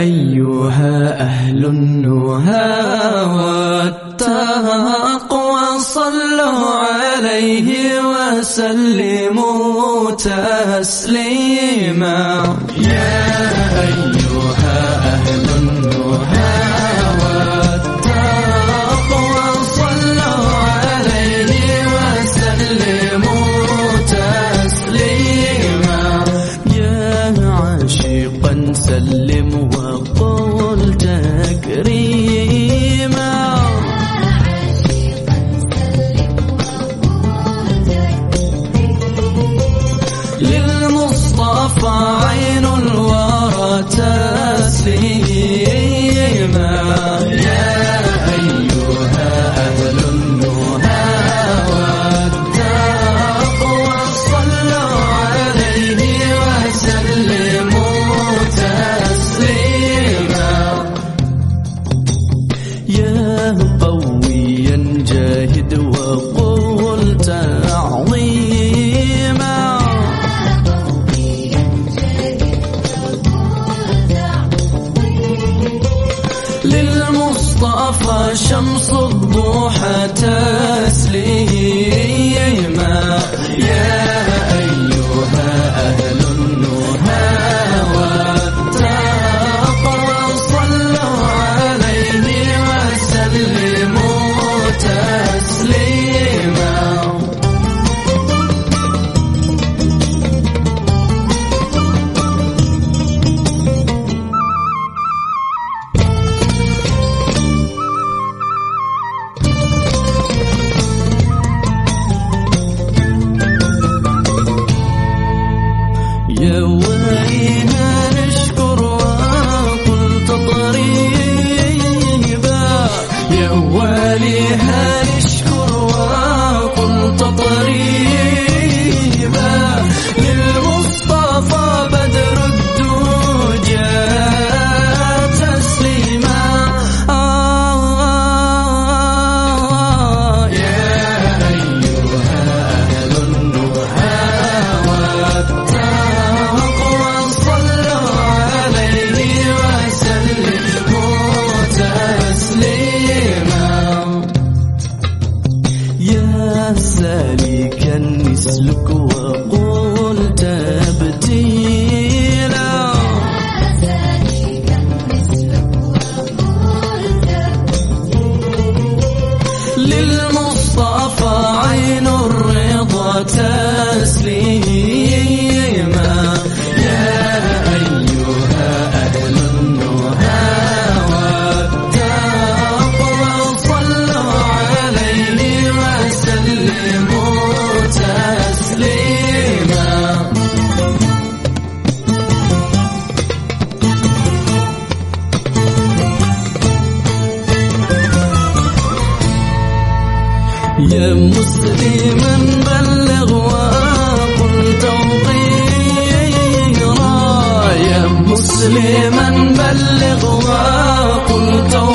أيها أهل النهى والتقوى صلوا عليه وسلموا تسليما. طاعين ورى تسليم طفى شمس الضحى تسليم. جوالينا طريبا يا والي هذا يا مسلما بلغ وقل توقيرا